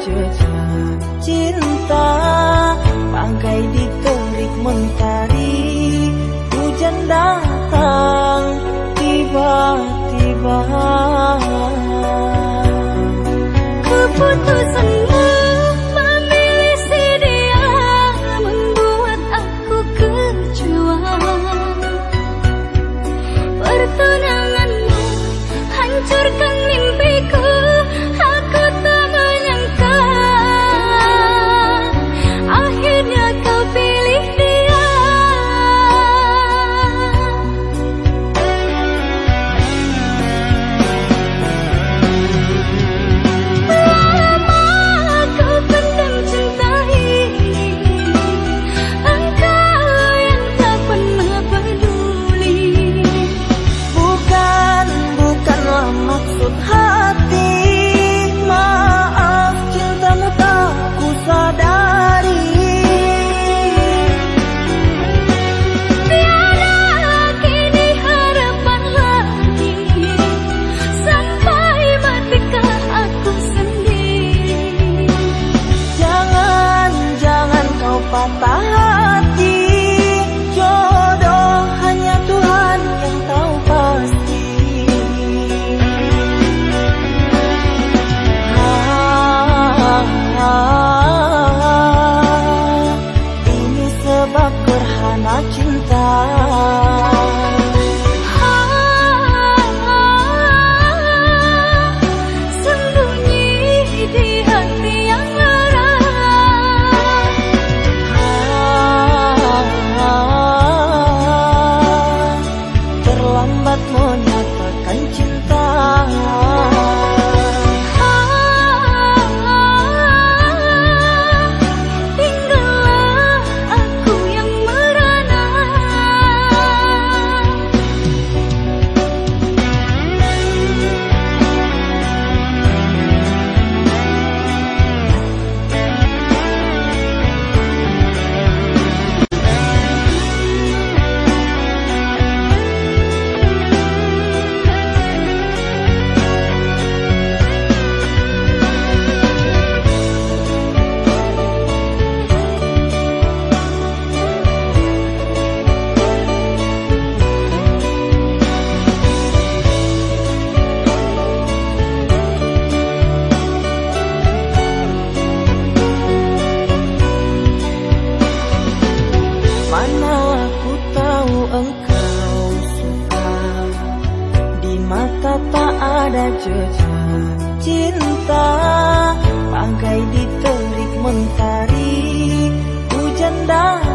tak cinta Bangkai di terik mentari Hujan datang tiba-tiba. Keputusan bercerita cinta Bangkai diterik mentari Hujan dan